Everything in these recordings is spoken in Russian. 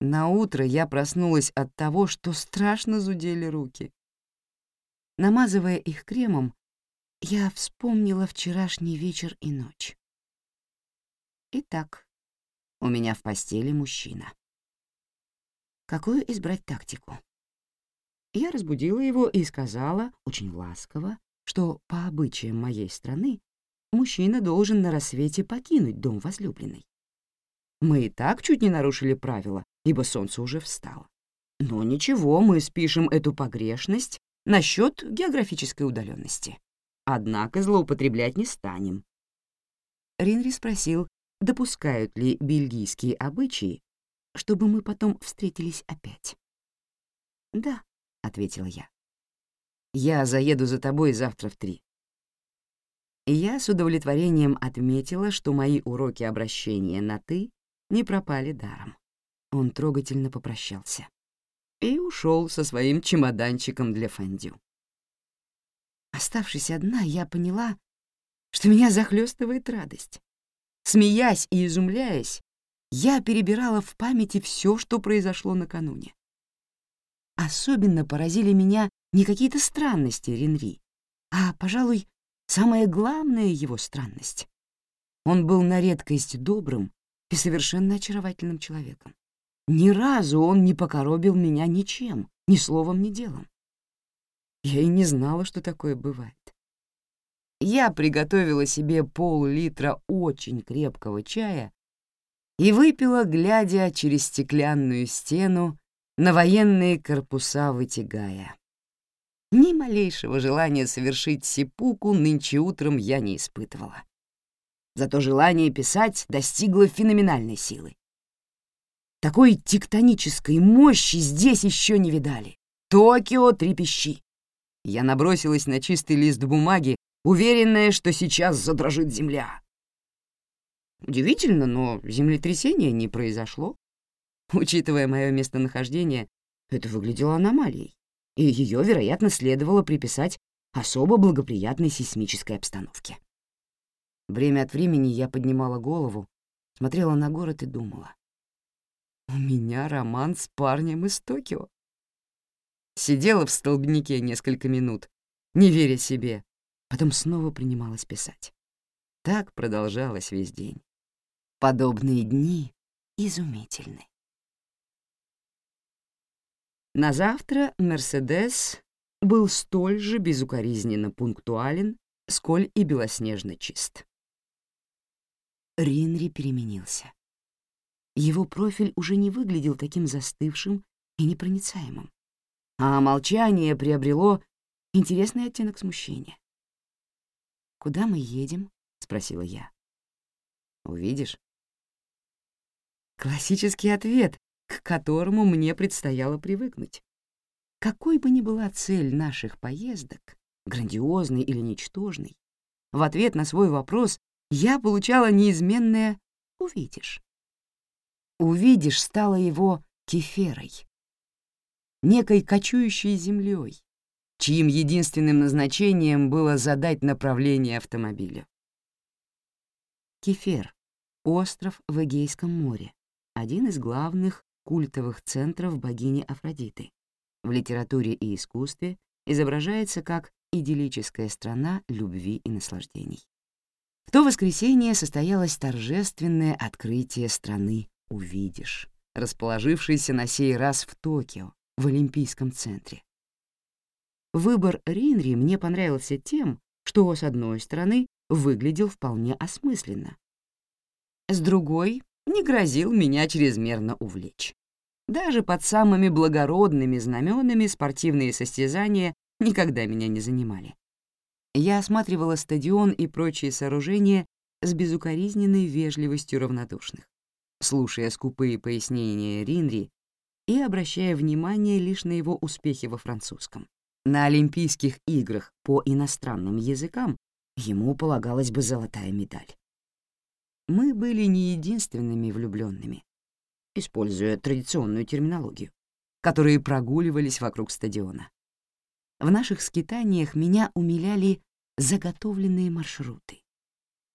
На утро я проснулась от того, что страшно зудели руки. Намазывая их кремом, я вспомнила вчерашний вечер и ночь. Итак, у меня в постели мужчина. Какую избрать тактику? Я разбудила его и сказала, очень ласково, что по обычаям моей страны мужчина должен на рассвете покинуть дом возлюбленной. Мы и так чуть не нарушили правила, ибо солнце уже встало. Но ничего, мы спишем эту погрешность на счет географической удаленности. Однако злоупотреблять не станем. Ринри спросил, допускают ли бельгийские обычаи, чтобы мы потом встретились опять. «Да», — ответила я. «Я заеду за тобой завтра в три». Я с удовлетворением отметила, что мои уроки обращения на «ты» не пропали даром. Он трогательно попрощался и ушел со своим чемоданчиком для фондю. Оставшись одна, я поняла, что меня захлестывает радость. Смеясь и изумляясь, я перебирала в памяти все, что произошло накануне. Особенно поразили меня не какие-то странности Ренри, а, пожалуй, самая главная его странность. Он был на редкость добрым и совершенно очаровательным человеком. Ни разу он не покоробил меня ничем, ни словом, ни делом. Я и не знала, что такое бывает. Я приготовила себе пол-литра очень крепкого чая и выпила, глядя через стеклянную стену на военные корпуса вытягая. Ни малейшего желания совершить сипуку нынче утром я не испытывала. Зато желание писать достигло феноменальной силы. Такой тектонической мощи здесь еще не видали. Токио трепещи. Я набросилась на чистый лист бумаги, уверенная, что сейчас задрожит земля. Удивительно, но землетрясение не произошло. Учитывая мое местонахождение, это выглядело аномалией, и ее, вероятно, следовало приписать особо благоприятной сейсмической обстановке. Время от времени я поднимала голову, смотрела на город и думала. У меня роман с парнем из Токио. Сидела в столбнике несколько минут, не веря себе, потом снова принималась писать. Так продолжалось весь день. Подобные дни изумительны. На завтра «Мерседес» был столь же безукоризненно пунктуален, сколь и белоснежно чист. Ринри переменился. Его профиль уже не выглядел таким застывшим и непроницаемым, а молчание приобрело интересный оттенок смущения. «Куда мы едем?» — спросила я. «Увидишь». Классический ответ, к которому мне предстояло привыкнуть. Какой бы ни была цель наших поездок, грандиозной или ничтожной, в ответ на свой вопрос я получала неизменное «увидишь». «Увидишь» стало его кеферой, некой кочующей землей, чьим единственным назначением было задать направление автомобилю. Кефер — остров в Эгейском море, один из главных культовых центров богини Афродиты. В литературе и искусстве изображается как идиллическая страна любви и наслаждений. В то воскресенье состоялось торжественное открытие страны «Увидишь», расположившейся на сей раз в Токио, в Олимпийском центре. Выбор Ринри мне понравился тем, что, с одной стороны, выглядел вполне осмысленно. С другой, не грозил меня чрезмерно увлечь. Даже под самыми благородными знаменами спортивные состязания никогда меня не занимали. Я осматривала стадион и прочие сооружения с безукоризненной вежливостью равнодушных, слушая скупые пояснения Ринри и обращая внимание лишь на его успехи во французском. На Олимпийских играх по иностранным языкам ему полагалась бы золотая медаль мы были не единственными влюбленными, используя традиционную терминологию, которые прогуливались вокруг стадиона. В наших скитаниях меня умиляли заготовленные маршруты.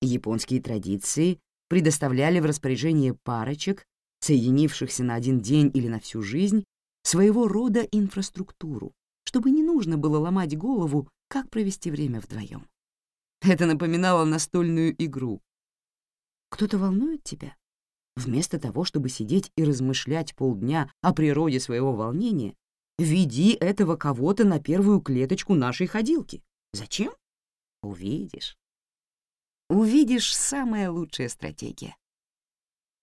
Японские традиции предоставляли в распоряжение парочек соединившихся на один день или на всю жизнь, своего рода инфраструктуру, чтобы не нужно было ломать голову, как провести время вдвоем. Это напоминало настольную игру. Кто-то волнует тебя? Вместо того, чтобы сидеть и размышлять полдня о природе своего волнения, веди этого кого-то на первую клеточку нашей ходилки. Зачем? Увидишь. Увидишь самая лучшая стратегия.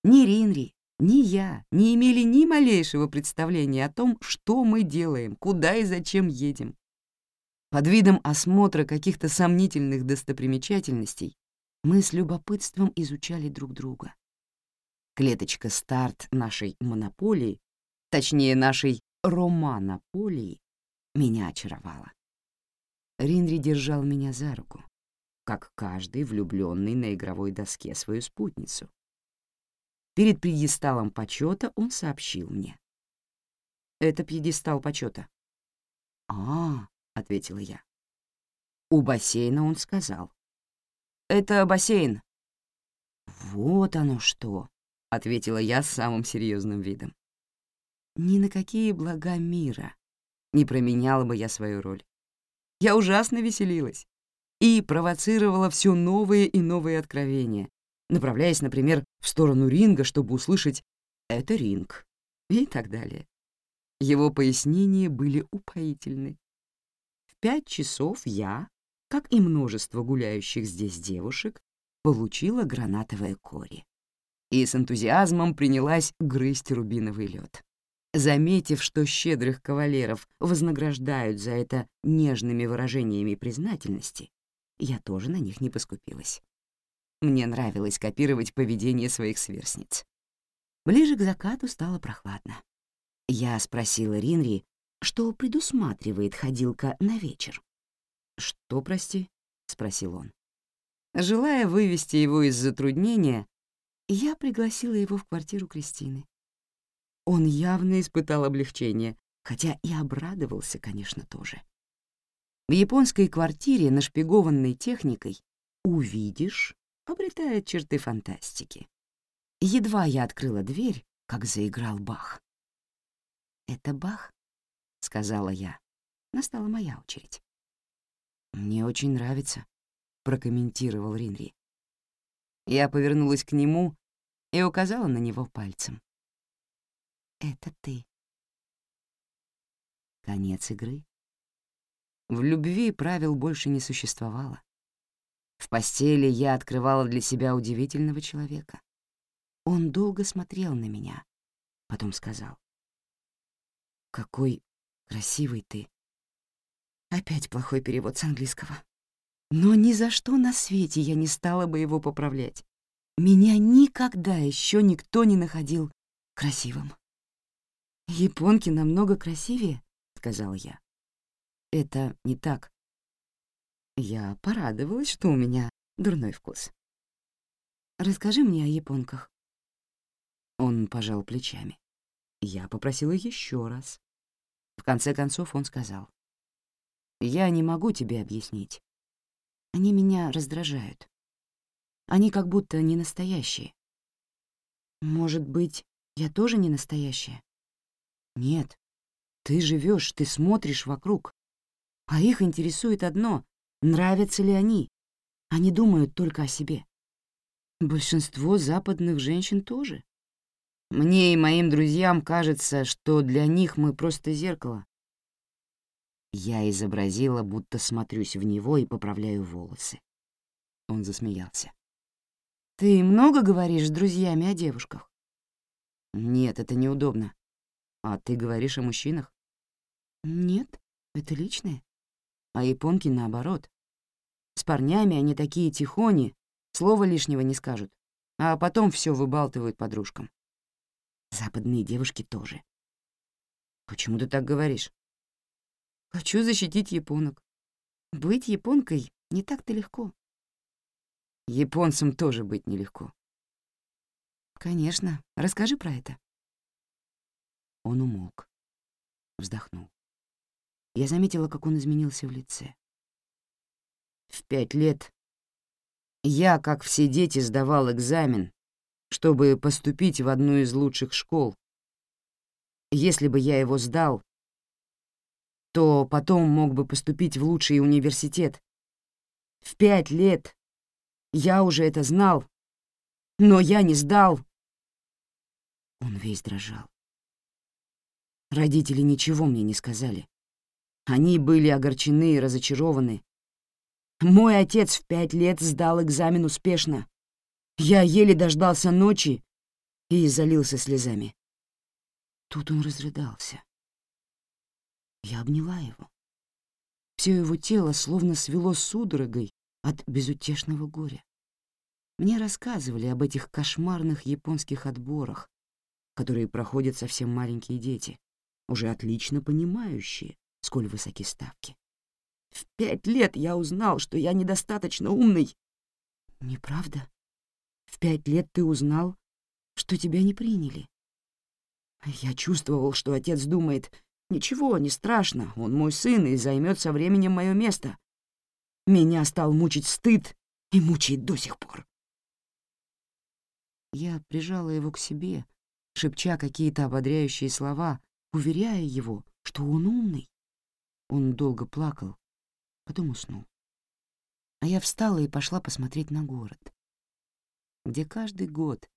Ни Ринри, ни я не имели ни малейшего представления о том, что мы делаем, куда и зачем едем. Под видом осмотра каких-то сомнительных достопримечательностей мы с любопытством изучали друг друга. Клеточка старт нашей монополии, точнее нашей романополии, меня очаровала. Ринри держал меня за руку, как каждый влюбленный на игровой доске свою спутницу. Перед пьедесталом почета он сообщил мне. «Это пьедестал почета». «А, — ответила я. У бассейна он сказал. «Это бассейн». «Вот оно что», — ответила я с самым серьезным видом. Ни на какие блага мира не променяла бы я свою роль. Я ужасно веселилась и провоцировала все новые и новые откровения, направляясь, например, в сторону ринга, чтобы услышать «это ринг» и так далее. Его пояснения были упоительны. В пять часов я, как и множество гуляющих здесь девушек, получила гранатовое кори и с энтузиазмом принялась грызть рубиновый лед. Заметив, что щедрых кавалеров вознаграждают за это нежными выражениями признательности, я тоже на них не поскупилась. Мне нравилось копировать поведение своих сверстниц. Ближе к закату стало прохладно. Я спросила Ринри, что предусматривает ходилка на вечер. «Что, прости?» — спросил он. Желая вывести его из затруднения, я пригласила его в квартиру Кристины. Он явно испытал облегчение, хотя и обрадовался, конечно, тоже. В японской квартире, нашпигованной техникой, увидишь обретает черты фантастики. Едва я открыла дверь, как заиграл Бах. «Это Бах?» — сказала я. Настала моя очередь. «Мне очень нравится», — прокомментировал Ринри. Я повернулась к нему и указала на него пальцем. «Это ты». Конец игры. В любви правил больше не существовало. В постели я открывала для себя удивительного человека. Он долго смотрел на меня, потом сказал. «Какой красивый ты!» Опять плохой перевод с английского. Но ни за что на свете я не стала бы его поправлять. Меня никогда еще никто не находил красивым. «Японки намного красивее», — сказала я. «Это не так. Я порадовалась, что у меня дурной вкус. «Расскажи мне о японках». Он пожал плечами. Я попросила еще раз. В конце концов он сказал. «Я не могу тебе объяснить. Они меня раздражают. Они как будто не настоящие. Может быть, я тоже не настоящая? Нет. Ты живешь, ты смотришь вокруг. А их интересует одно Нравятся ли они? Они думают только о себе. Большинство западных женщин тоже. Мне и моим друзьям кажется, что для них мы просто зеркало. Я изобразила, будто смотрюсь в него и поправляю волосы. Он засмеялся. «Ты много говоришь с друзьями о девушках?» «Нет, это неудобно. А ты говоришь о мужчинах?» «Нет, это личное а японки наоборот. С парнями они такие тихони, слова лишнего не скажут, а потом все выбалтывают подружкам. Западные девушки тоже. Почему ты так говоришь? Хочу защитить японок. Быть японкой не так-то легко. Японцам тоже быть нелегко. Конечно. Расскажи про это. Он умолк, вздохнул я заметила, как он изменился в лице. В пять лет я, как все дети, сдавал экзамен чтобы поступить в одну из лучших школ. Если бы я его сдал, то потом мог бы поступить в лучший университет. В пять лет я уже это знал, но я не сдал. Он весь дрожал. Родители ничего мне не сказали. Они были огорчены и разочарованы. Мой отец в пять лет сдал экзамен успешно. Я еле дождался ночи и залился слезами. Тут он разрыдался. Я обняла его. Все его тело словно свело судорогой от безутешного горя. Мне рассказывали об этих кошмарных японских отборах, которые проходят совсем маленькие дети, уже отлично понимающие, сколь высоки ставки. В пять лет я узнал, что я недостаточно умный. Неправда? В пять лет ты узнал, что тебя не приняли. Я чувствовал, что отец думает, ничего, не страшно, он мой сын и займет со временем мое место. Меня стал мучить стыд и мучает до сих пор. Я прижала его к себе, шепча какие-то ободряющие слова, уверяя его, что он умный. Он долго плакал, потом уснул. А я встала и пошла посмотреть на город, где каждый год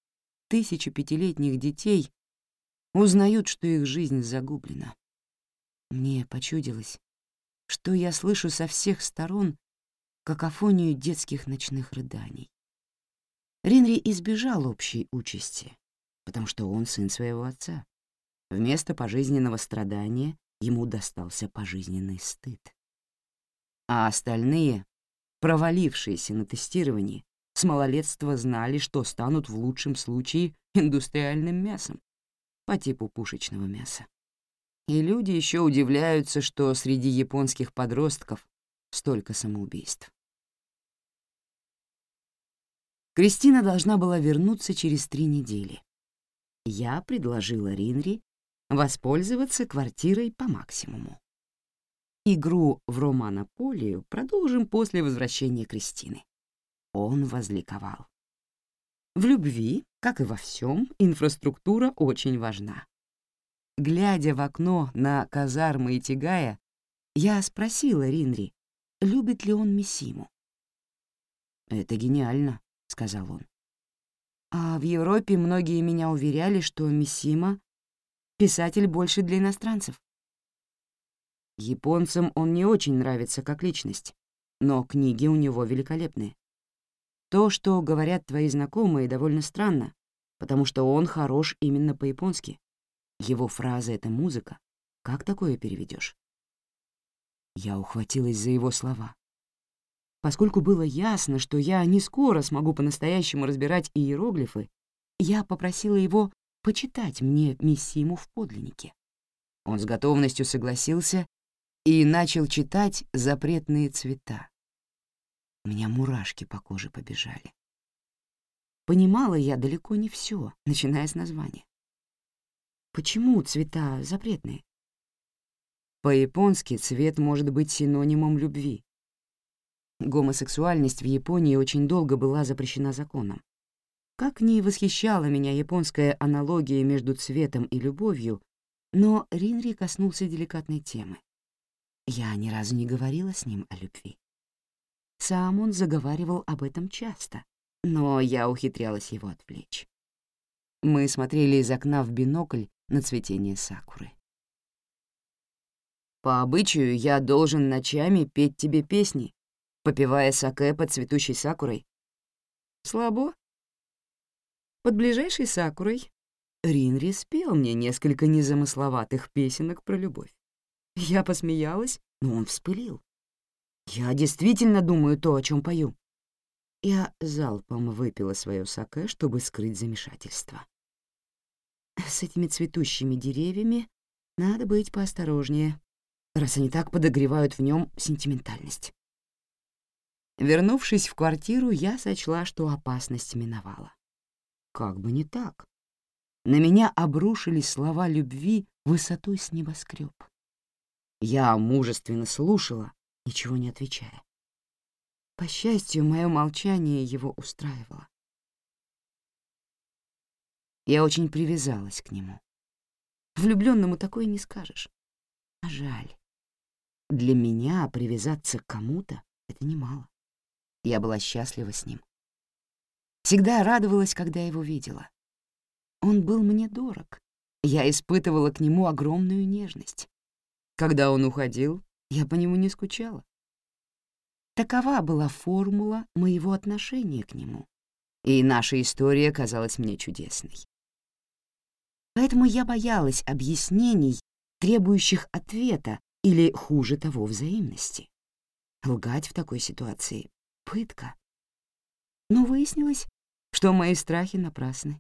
тысячи пятилетних детей узнают, что их жизнь загублена. Мне почудилось, что я слышу со всех сторон какофонию детских ночных рыданий. Ринри избежал общей участи, потому что он сын своего отца. Вместо пожизненного страдания ему достался пожизненный стыд. А остальные, провалившиеся на тестировании, с малолетства знали, что станут в лучшем случае индустриальным мясом по типу пушечного мяса. И люди еще удивляются, что среди японских подростков столько самоубийств. Кристина должна была вернуться через три недели. Я предложила Ринри воспользоваться квартирой по максимуму. Игру в романополию продолжим после возвращения Кристины. Он возликовал. В любви, как и во всем, инфраструктура очень важна. Глядя в окно на казармы и тягая, я спросила Ринри, любит ли он Мисиму. «Это гениально», — сказал он. «А в Европе многие меня уверяли, что Мисима — писатель больше для иностранцев. Японцам он не очень нравится как личность, но книги у него великолепные. То, что говорят твои знакомые, довольно странно, потому что он хорош именно по-японски. Его фраза — это музыка. Как такое переведешь? Я ухватилась за его слова. Поскольку было ясно, что я не скоро смогу по-настоящему разбирать иероглифы, я попросила его почитать мне Миссиму в подлиннике. Он с готовностью согласился и начал читать запретные цвета. У меня мурашки по коже побежали. Понимала я далеко не все, начиная с названия. Почему цвета запретные? По-японски цвет может быть синонимом любви. Гомосексуальность в Японии очень долго была запрещена законом. Как ни восхищала меня японская аналогия между цветом и любовью, но Ринри коснулся деликатной темы. Я ни разу не говорила с ним о любви. Сам он заговаривал об этом часто, но я ухитрялась его отвлечь. Мы смотрели из окна в бинокль на цветение сакуры. По обычаю я должен ночами петь тебе песни, попивая саке под цветущей сакурой. Слабо? Под ближайшей сакурой Ринри спел мне несколько незамысловатых песенок про любовь. Я посмеялась, но он вспылил. Я действительно думаю то, о чем пою. Я залпом выпила свое саке, чтобы скрыть замешательство. С этими цветущими деревьями надо быть поосторожнее, раз они так подогревают в нем сентиментальность. Вернувшись в квартиру, я сочла, что опасность миновала. Как бы не так. На меня обрушились слова любви высотой с небоскреб. Я мужественно слушала, ничего не отвечая. По счастью, мое молчание его устраивало. Я очень привязалась к нему. Влюбленному такое не скажешь. А жаль. Для меня привязаться к кому-то — это немало. Я была счастлива с ним. Всегда радовалась, когда его видела. Он был мне дорог. Я испытывала к нему огромную нежность. Когда он уходил, я по нему не скучала. Такова была формула моего отношения к нему, и наша история казалась мне чудесной. Поэтому я боялась объяснений, требующих ответа или, хуже того, взаимности. Лгать в такой ситуации — пытка. Но выяснилось, что мои страхи напрасны.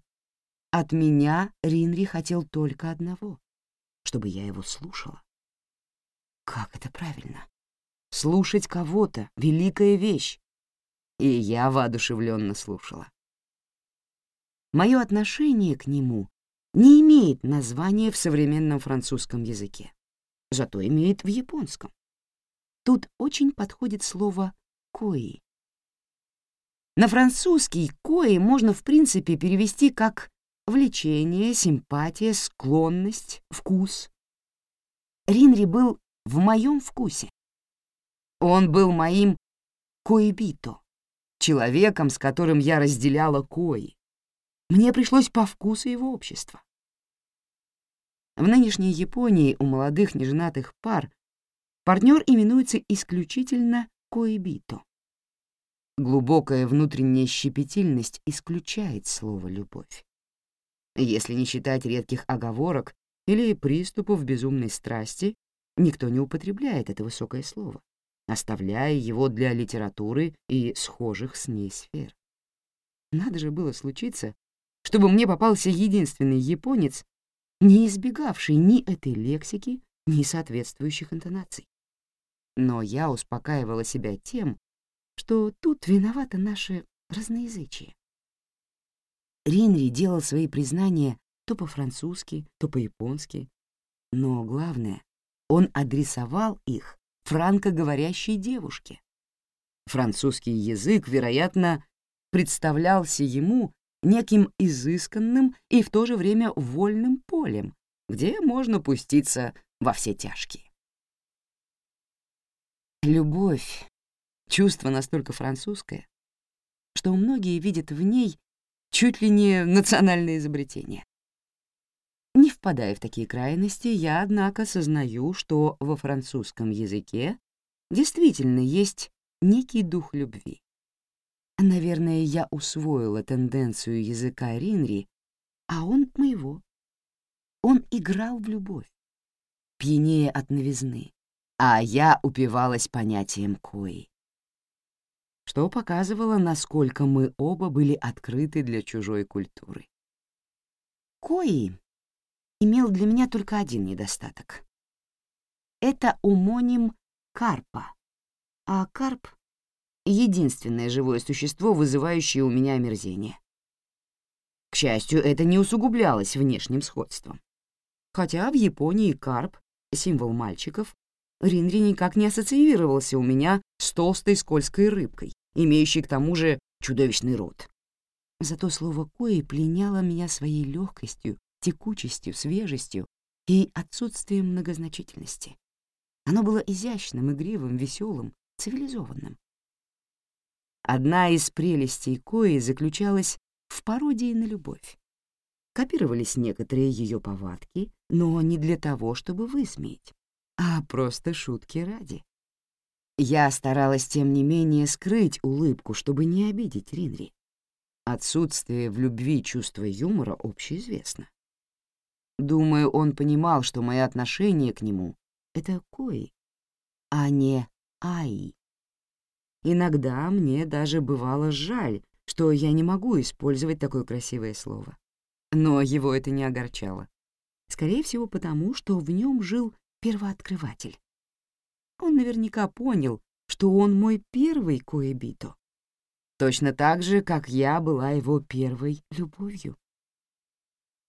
От меня Ринри хотел только одного — чтобы я его слушала. Как это правильно? Слушать кого-то — великая вещь. И я воодушевленно слушала. Мое отношение к нему не имеет названия в современном французском языке, зато имеет в японском. Тут очень подходит слово «кои». На французский «кои» можно в принципе перевести как влечение, симпатия, склонность, вкус. Ринри был в моем вкусе. Он был моим коебито, человеком, с которым я разделяла кои. Мне пришлось по вкусу его общества. В нынешней Японии у молодых неженатых пар партнер именуется исключительно коебито. Глубокая внутренняя щепетильность исключает слово «любовь». Если не считать редких оговорок или приступов безумной страсти, никто не употребляет это высокое слово, оставляя его для литературы и схожих с ней сфер. Надо же было случиться, чтобы мне попался единственный японец, не избегавший ни этой лексики, ни соответствующих интонаций. Но я успокаивала себя тем, что тут виновато наше разноязычие. Ринри делал свои признания то по-французски, то по-японски, но главное, он адресовал их франкоговорящей девушке. Французский язык, вероятно, представлялся ему неким изысканным и в то же время вольным полем, где можно пуститься во все тяжкие. Любовь — чувство настолько французское, что многие видят в ней чуть ли не национальное изобретение. Не впадая в такие крайности, я, однако, сознаю, что во французском языке действительно есть некий дух любви. Наверное, я усвоила тенденцию языка Ринри, а он моего. Он играл в любовь, пьянее от новизны, а я упивалась понятием кои, что показывало, насколько мы оба были открыты для чужой культуры. Кои имел для меня только один недостаток. Это умоним карпа, а карп — единственное живое существо, вызывающее у меня омерзение. К счастью, это не усугублялось внешним сходством. Хотя в Японии карп, символ мальчиков, Ринри никак не ассоциировался у меня с толстой скользкой рыбкой, имеющей к тому же чудовищный рот. Зато слово «кои» пленяло меня своей легкостью текучестью, свежестью и отсутствием многозначительности. Оно было изящным, игривым, веселым, цивилизованным. Одна из прелестей Кои заключалась в пародии на любовь. Копировались некоторые ее повадки, но не для того, чтобы высмеять, а просто шутки ради. Я старалась, тем не менее, скрыть улыбку, чтобы не обидеть Ринри. Отсутствие в любви чувства юмора общеизвестно. Думаю, он понимал, что мои отношения к нему — это кои, а не аи. Иногда мне даже бывало жаль, что я не могу использовать такое красивое слово. Но его это не огорчало. Скорее всего, потому что в нем жил первооткрыватель. Он наверняка понял, что он мой первый коэбито. Точно так же, как я была его первой любовью.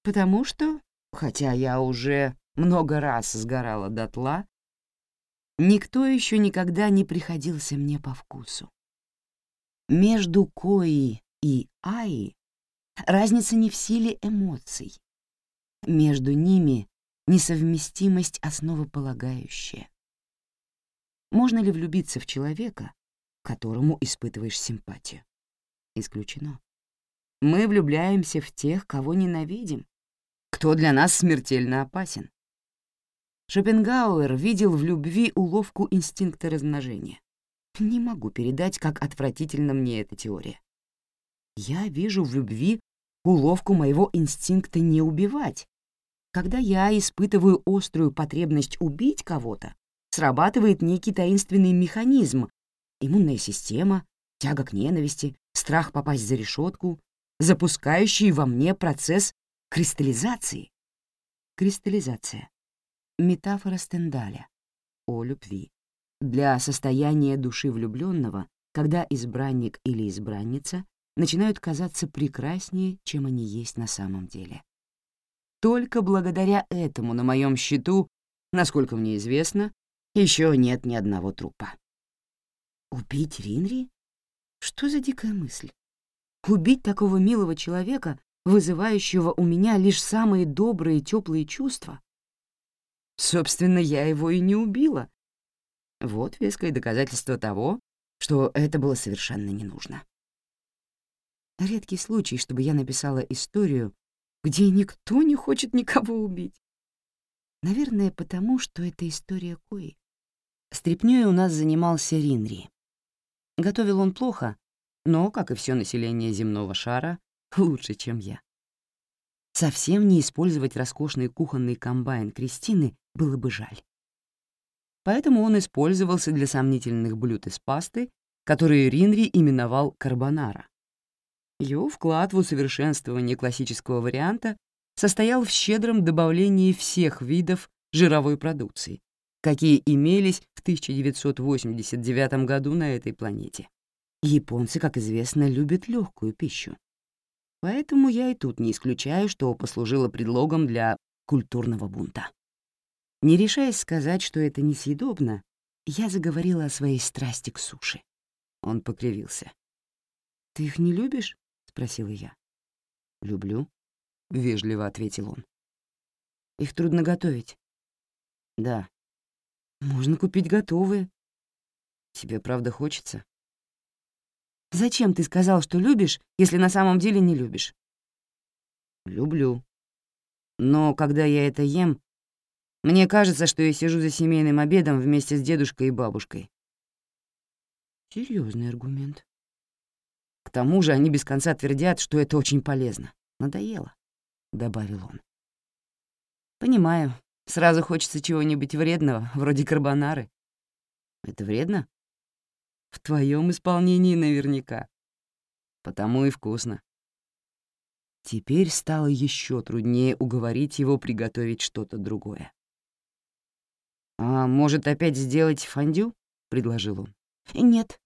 Потому что хотя я уже много раз сгорала дотла, никто еще никогда не приходился мне по вкусу. Между Кои и Аи Разница не в силе эмоций. Между ними несовместимость основополагающая. Можно ли влюбиться в человека, которому испытываешь симпатию? Исключено. Мы влюбляемся в тех, кого ненавидим, кто для нас смертельно опасен. Шопенгауэр видел в любви уловку инстинкта размножения. Не могу передать, как отвратительно мне эта теория. Я вижу в любви уловку моего инстинкта не убивать. Когда я испытываю острую потребность убить кого-то, срабатывает некий таинственный механизм, иммунная система, тяга к ненависти, страх попасть за решетку, запускающий во мне процесс кристаллизации. Кристаллизация. Метафора Стендаля о любви. Для состояния души влюбленного, когда избранник или избранница начинают казаться прекраснее, чем они есть на самом деле. Только благодаря этому на моем счету, насколько мне известно, еще нет ни одного трупа. Убить Ринри? Что за дикая мысль? Убить такого милого человека, вызывающего у меня лишь самые добрые теплые чувства? Собственно, я его и не убила. Вот веское доказательство того, что это было совершенно не нужно. Редкий случай, чтобы я написала историю, где никто не хочет никого убить. Наверное, потому что это история Кои. Стрепнёй у нас занимался Ринри. Готовил он плохо, но, как и все население земного шара, лучше, чем я. Совсем не использовать роскошный кухонный комбайн Кристины было бы жаль. Поэтому он использовался для сомнительных блюд из пасты, которые Ринри именовал карбонара. Его вклад в усовершенствование классического варианта состоял в щедром добавлении всех видов жировой продукции, какие имелись в 1989 году на этой планете. Японцы, как известно, любят легкую пищу. Поэтому я и тут не исключаю, что послужило предлогом для культурного бунта. Не решаясь сказать, что это несъедобно, я заговорила о своей страсти к суше. Он покривился. «Ты их не любишь?» — спросила я. «Люблю», — вежливо ответил он. «Их трудно готовить». «Да». «Можно купить готовые». «Тебе правда хочется?» Зачем ты сказал, что любишь, если на самом деле не любишь? Люблю. Но когда я это ем, мне кажется, что я сижу за семейным обедом вместе с дедушкой и бабушкой. Серьезный аргумент. К тому же они без конца твердят, что это очень полезно. Надоело, — добавил он. Понимаю. Сразу хочется чего-нибудь вредного, вроде карбонары. Это вредно? В твоем исполнении наверняка. Потому и вкусно. Теперь стало еще труднее уговорить его приготовить что-то другое. «А может, опять сделать фондю?» — предложил он. «Нет».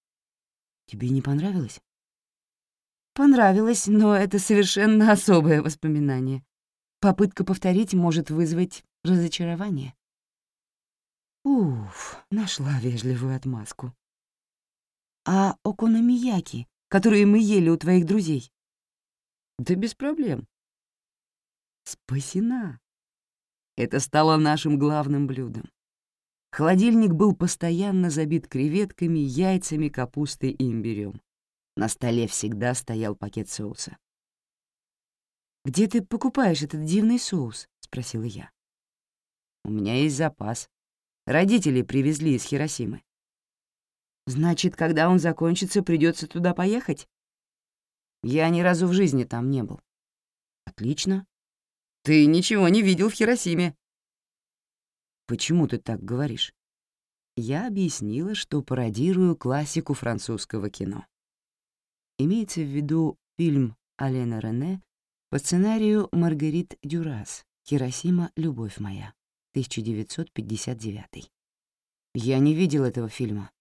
«Тебе не понравилось?» «Понравилось, но это совершенно особое воспоминание. Попытка повторить может вызвать разочарование». Уф, нашла вежливую отмазку а окономияки, которые мы ели у твоих друзей?» «Да без проблем». «Спасена». Это стало нашим главным блюдом. Холодильник был постоянно забит креветками, яйцами, капустой и имбирем. На столе всегда стоял пакет соуса. «Где ты покупаешь этот дивный соус?» — спросила я. «У меня есть запас. Родители привезли из Хиросимы. Значит, когда он закончится, придется туда поехать? Я ни разу в жизни там не был. Отлично. Ты ничего не видел в Хиросиме. Почему ты так говоришь? Я объяснила, что пародирую классику французского кино. Имеется в виду фильм Алена Рене по сценарию Маргарит Дюрас «Хиросима. Любовь моя», 1959. Я не видел этого фильма.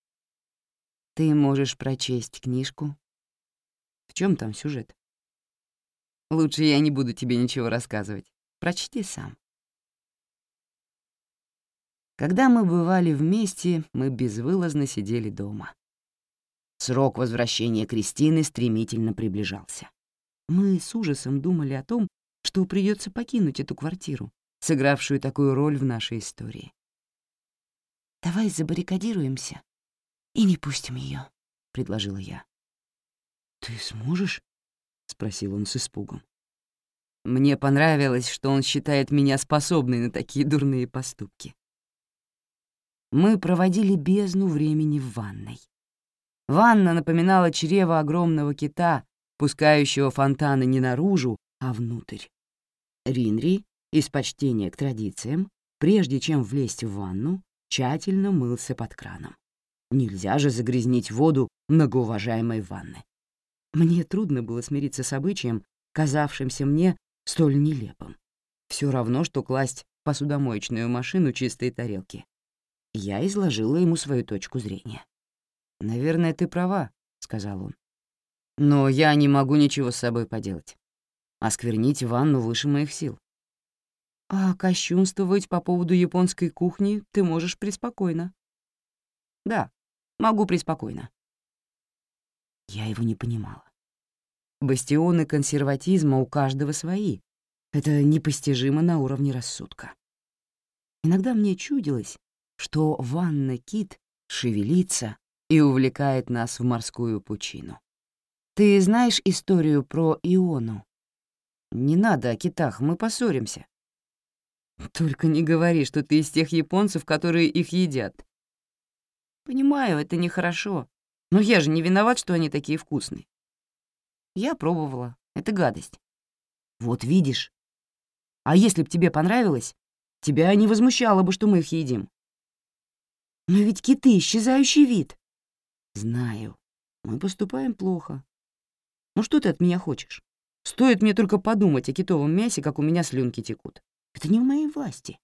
Ты можешь прочесть книжку. В чем там сюжет? Лучше я не буду тебе ничего рассказывать. Прочти сам. Когда мы бывали вместе, мы безвылазно сидели дома. Срок возвращения Кристины стремительно приближался. Мы с ужасом думали о том, что придется покинуть эту квартиру, сыгравшую такую роль в нашей истории. «Давай забаррикадируемся и не пустим ее, предложила я. «Ты сможешь?» — спросил он с испугом. Мне понравилось, что он считает меня способной на такие дурные поступки. Мы проводили бездну времени в ванной. Ванна напоминала чрево огромного кита, пускающего фонтаны не наружу, а внутрь. Ринри, из почтения к традициям, прежде чем влезть в ванну, тщательно мылся под краном. Нельзя же загрязнить воду многоуважаемой ванны. Мне трудно было смириться с обычаем, казавшимся мне столь нелепым. Все равно, что класть посудомоечную машину чистые тарелки. Я изложила ему свою точку зрения. «Наверное, ты права», — сказал он. «Но я не могу ничего с собой поделать. Осквернить ванну выше моих сил. А кощунствовать по поводу японской кухни ты можешь преспокойно. Да, могу преспокойно. Я его не понимала. Бастионы консерватизма у каждого свои. Это непостижимо на уровне рассудка. Иногда мне чудилось, что ванна Кит шевелится и увлекает нас в морскую пучину. Ты знаешь историю про Иону? Не надо о китах, мы поссоримся. Только не говори, что ты из тех японцев, которые их едят. Понимаю, это нехорошо, но я же не виноват, что они такие вкусные. Я пробовала, это гадость. Вот видишь. А если б тебе понравилось, тебя не возмущало бы, что мы их едим. Но ведь киты — исчезающий вид. Знаю, мы поступаем плохо. Ну что ты от меня хочешь? Стоит мне только подумать о китовом мясе, как у меня слюнки текут. Это не в моей власти.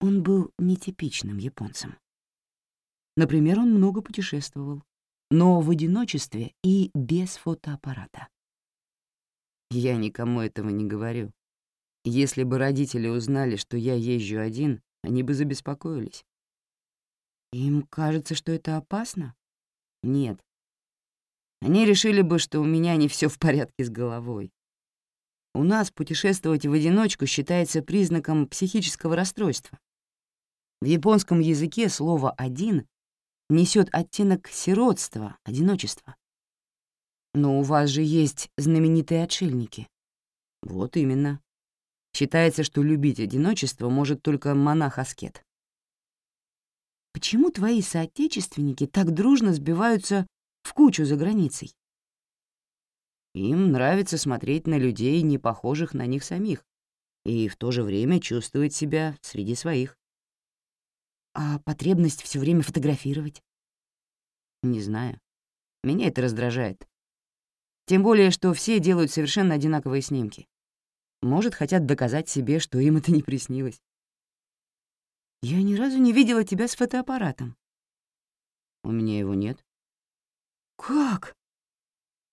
Он был нетипичным японцем. Например, он много путешествовал, но в одиночестве и без фотоаппарата. Я никому этого не говорю. Если бы родители узнали, что я езжу один, они бы забеспокоились. Им кажется, что это опасно? Нет. Они решили бы, что у меня не все в порядке с головой. У нас путешествовать в одиночку считается признаком психического расстройства. В японском языке слово «один» несет оттенок сиротства, одиночества. Но у вас же есть знаменитые отшельники. Вот именно. Считается, что любить одиночество может только монах-аскет. Почему твои соотечественники так дружно сбиваются в кучу за границей? Им нравится смотреть на людей, не похожих на них самих, и в то же время чувствовать себя среди своих. А потребность все время фотографировать? Не знаю. Меня это раздражает. Тем более, что все делают совершенно одинаковые снимки. Может, хотят доказать себе, что им это не приснилось. Я ни разу не видела тебя с фотоаппаратом. У меня его нет. Как?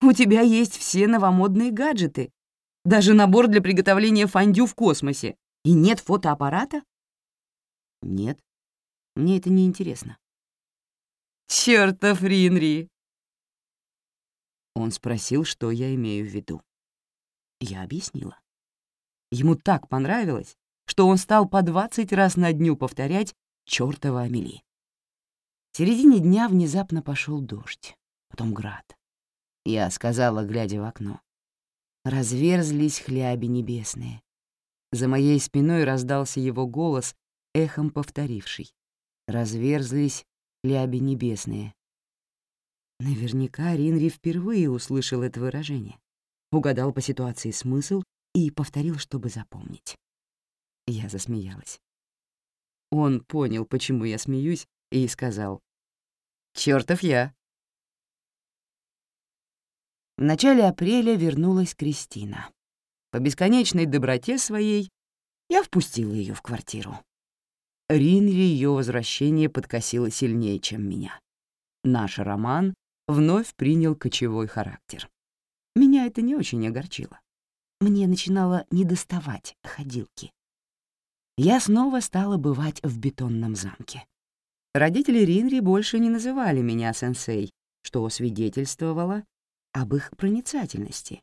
У тебя есть все новомодные гаджеты, даже набор для приготовления фондю в космосе. И нет фотоаппарата? Нет, мне это не интересно. Чёртов Ринри! Он спросил, что я имею в виду. Я объяснила. Ему так понравилось, что он стал по двадцать раз на дню повторять «чёртова Амели». В середине дня внезапно пошел дождь, потом град. Я сказала, глядя в окно. Разверзлись хляби небесные. За моей спиной раздался его голос, эхом повторивший. Разверзлись хляби небесные. Наверняка Ринри впервые услышал это выражение. Угадал по ситуации смысл и повторил, чтобы запомнить. Я засмеялась. Он понял, почему я смеюсь, и сказал, «Чёртов я!» В начале апреля вернулась Кристина. По бесконечной доброте своей я впустила ее в квартиру. Ринри ее возвращение подкосило сильнее, чем меня. Наш роман вновь принял кочевой характер. Меня это не очень огорчило. Мне начинало недоставать ходилки. Я снова стала бывать в бетонном замке. Родители Ринри больше не называли меня сенсей, что свидетельствовало об их проницательности.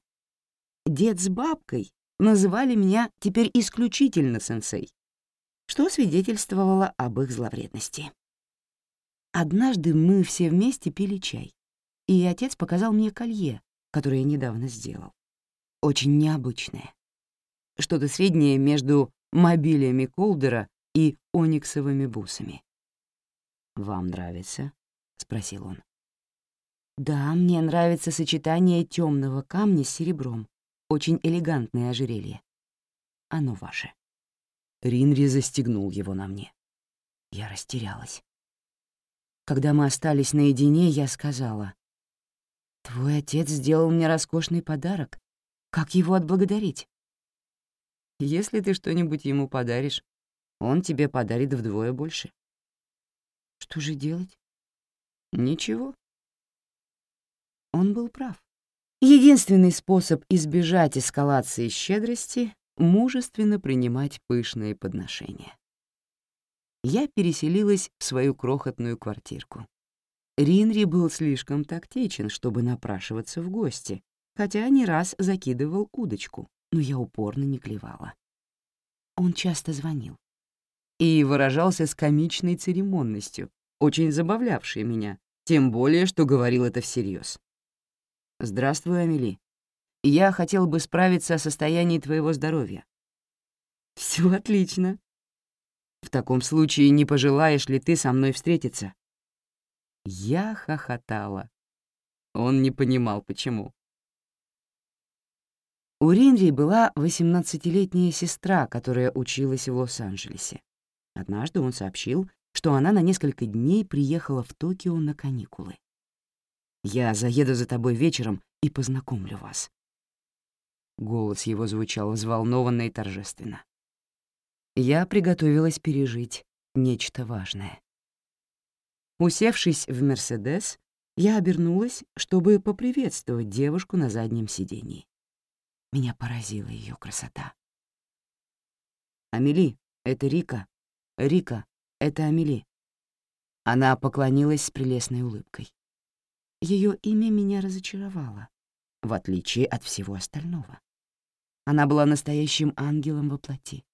Дед с бабкой называли меня теперь исключительно сенсей, что свидетельствовало об их зловредности. Однажды мы все вместе пили чай, и отец показал мне колье, которое я недавно сделал. Очень необычное. Что-то среднее между мобилями Колдера и ониксовыми бусами. «Вам нравится?» — спросил он. «Да, мне нравится сочетание темного камня с серебром. Очень элегантное ожерелье. Оно ваше». Ринри застегнул его на мне. Я растерялась. Когда мы остались наедине, я сказала, «Твой отец сделал мне роскошный подарок. Как его отблагодарить?» «Если ты что-нибудь ему подаришь, он тебе подарит вдвое больше». «Что же делать?» «Ничего». Он был прав. Единственный способ избежать эскалации щедрости — мужественно принимать пышные подношения. Я переселилась в свою крохотную квартирку. Ринри был слишком тактичен, чтобы напрашиваться в гости, хотя не раз закидывал удочку, но я упорно не клевала. Он часто звонил и выражался с комичной церемонностью, очень забавлявшей меня, тем более, что говорил это всерьез. «Здравствуй, Амели. Я хотел бы справиться о состоянии твоего здоровья». Все отлично. В таком случае не пожелаешь ли ты со мной встретиться?» Я хохотала. Он не понимал, почему. У Ринри была 18-летняя сестра, которая училась в Лос-Анджелесе. Однажды он сообщил, что она на несколько дней приехала в Токио на каникулы. «Я заеду за тобой вечером и познакомлю вас». Голос его звучал взволнованно и торжественно. Я приготовилась пережить нечто важное. Усевшись в «Мерседес», я обернулась, чтобы поприветствовать девушку на заднем сидении. Меня поразила ее красота. «Амели, это Рика. Рика, это Амели». Она поклонилась с прелестной улыбкой. Ее имя меня разочаровало, в отличие от всего остального. Она была настоящим ангелом во плоти.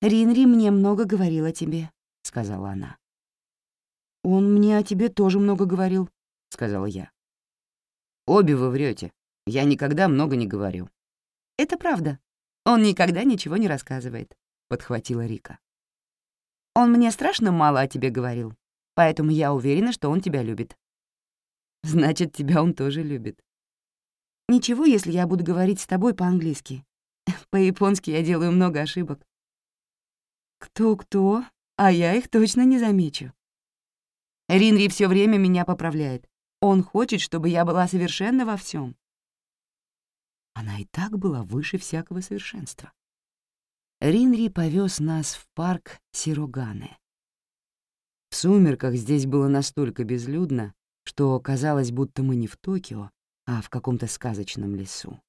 «Ринри мне много говорил о тебе», — сказала она. «Он мне о тебе тоже много говорил», — сказала я. «Обе вы врете. Я никогда много не говорю». «Это правда. Он никогда ничего не рассказывает», — подхватила Рика. «Он мне страшно мало о тебе говорил, поэтому я уверена, что он тебя любит». «Значит, тебя он тоже любит». «Ничего, если я буду говорить с тобой по-английски. По-японски я делаю много ошибок». «Кто-кто? А я их точно не замечу», Ринри все время меня поправляет. Он хочет, чтобы я была совершенна во всем. Она и так была выше всякого совершенства. Ринри повез нас в парк Сироганы. В сумерках здесь было настолько безлюдно, что казалось, будто мы не в Токио, а в каком-то сказочном лесу.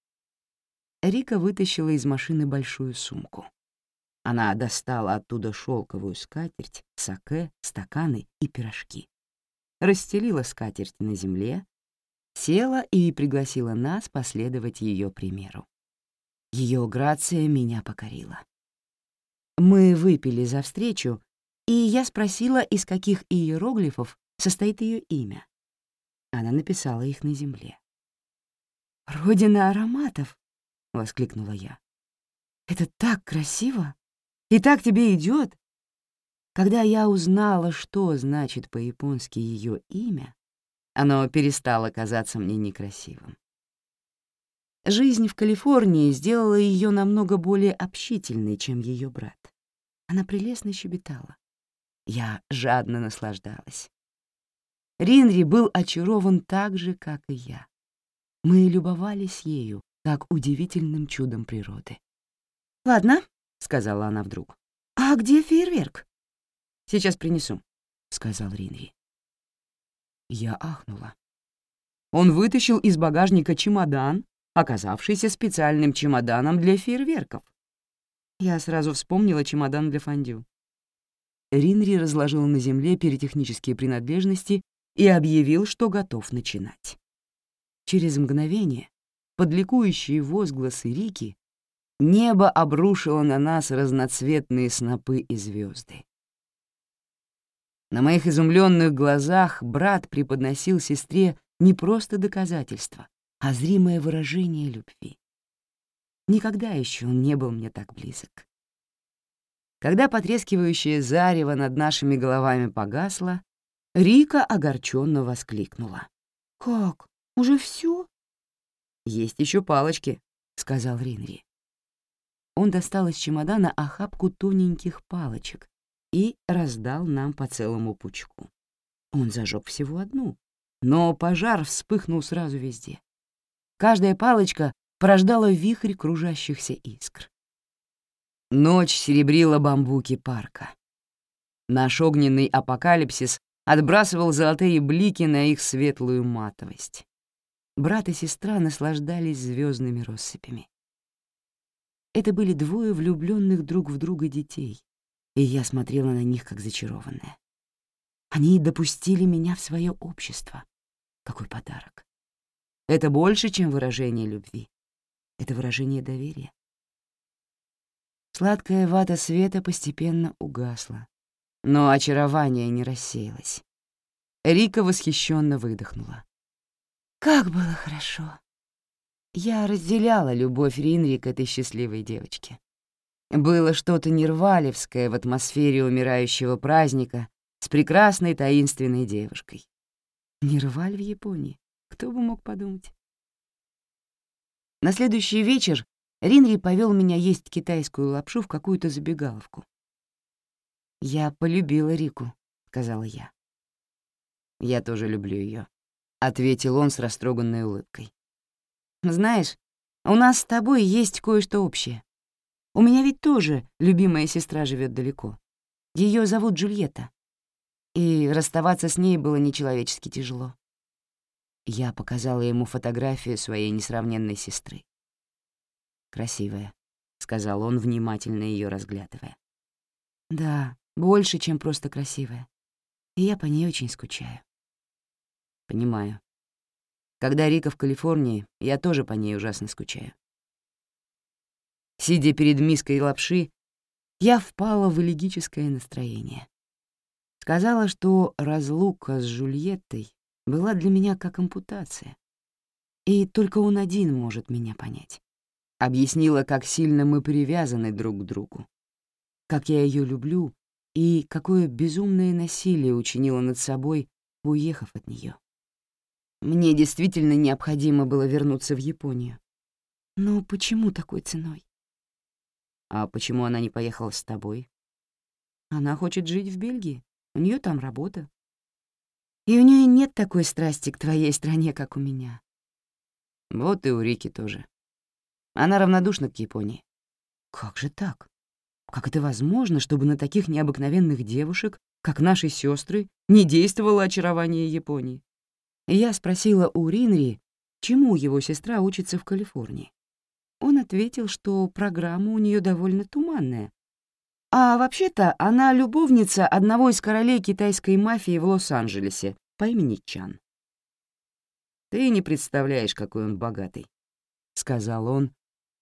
Рика вытащила из машины большую сумку. Она достала оттуда шелковую скатерть, саке, стаканы и пирожки расстелила скатерть на земле, села и пригласила нас последовать ее примеру. Ее грация меня покорила. Мы выпили за встречу, и я спросила, из каких иероглифов состоит ее имя. Она написала их на земле. «Родина ароматов!» — воскликнула я. «Это так красиво! И так тебе идет! Когда я узнала, что значит по-японски ее имя, оно перестало казаться мне некрасивым. Жизнь в Калифорнии сделала ее намного более общительной, чем ее брат. Она прелестно щебетала. Я жадно наслаждалась. Ринри был очарован так же, как и я. Мы любовались ею, как удивительным чудом природы. «Ладно», — сказала она вдруг. «А где фейерверк?» Сейчас принесу», — сказал Ринри. Я ахнула. Он вытащил из багажника чемодан, оказавшийся специальным чемоданом для фейерверков. Я сразу вспомнила чемодан для фондю. Ринри разложил на земле пиротехнические принадлежности и объявил, что готов начинать. через мгновение, под ликующие возгласы Рики, небо обрушило на нас разноцветные снопы и звезды. На моих изумленных глазах брат преподносил сестре не просто доказательство, а зримое выражение любви. Никогда еще он не был мне так близок. Когда потрескивающее зарево над нашими головами погасло, Рика огорченно воскликнула. «Как? Уже все? «Есть еще палочки», — сказал Ринри. Он достал из чемодана охапку тоненьких палочек и раздал нам по целому пучку. Он зажег всего одну, но пожар вспыхнул сразу везде. Каждая палочка порождала вихрь кружащихся искр. Ночь серебрила бамбуки парка. Наш огненный апокалипсис отбрасывал золотые блики на их светлую матовость. Брат и сестра наслаждались звездными россыпями. Это были двое влюбленных друг в друга детей, и я смотрела на них как зачарованная. Они допустили меня в свое общество. Какой подарок! Это больше, чем выражение любви. Это выражение доверия. Сладкая вата света постепенно угасла, но очарование не рассеялось. Рика восхищенно выдохнула. «Как было хорошо!» Я разделяла любовь Ринри к этой счастливой девочке. Было что-то нервалевское в атмосфере умирающего праздника с прекрасной таинственной девушкой. Нерваль в Японии. Кто бы мог подумать? На следующий вечер Ринри повел меня есть китайскую лапшу в какую-то забегаловку. «Я полюбила Рику», — сказала я. «Я тоже люблю ее, ответил он с растроганной улыбкой. «Знаешь, у нас с тобой есть кое-что общее. У меня ведь тоже любимая сестра живет далеко. Ее зовут Джульетта. И расставаться с ней было нечеловечески тяжело. Я показала ему фотографию своей несравненной сестры. «Красивая», — сказал он, внимательно ее разглядывая. «Да, больше, чем просто красивая. И я по ней очень скучаю». «Понимаю. Когда Рика в Калифорнии, я тоже по ней ужасно скучаю». Сидя перед миской лапши, я впала в элегическое настроение. Сказала, что разлука с Жульеттой была для меня как ампутация. И только он один может меня понять. Объяснила, как сильно мы привязаны друг к другу, как я ее люблю и какое безумное насилие учинила над собой, уехав от нее. Мне действительно необходимо было вернуться в Японию. Но почему такой ценой? А почему она не поехала с тобой? Она хочет жить в Бельгии. У нее там работа. И у нее нет такой страсти к твоей стране, как у меня. Вот и у Рики тоже. Она равнодушна к Японии. Как же так? Как это возможно, чтобы на таких необыкновенных девушек, как наши сестры, не действовало очарование Японии? я спросила у Ринри, чему его сестра учится в Калифорнии. Он ответил, что программа у нее довольно туманная, а вообще-то она любовница одного из королей китайской мафии в Лос-Анджелесе по имени Чан. «Ты не представляешь, какой он богатый», — сказал он,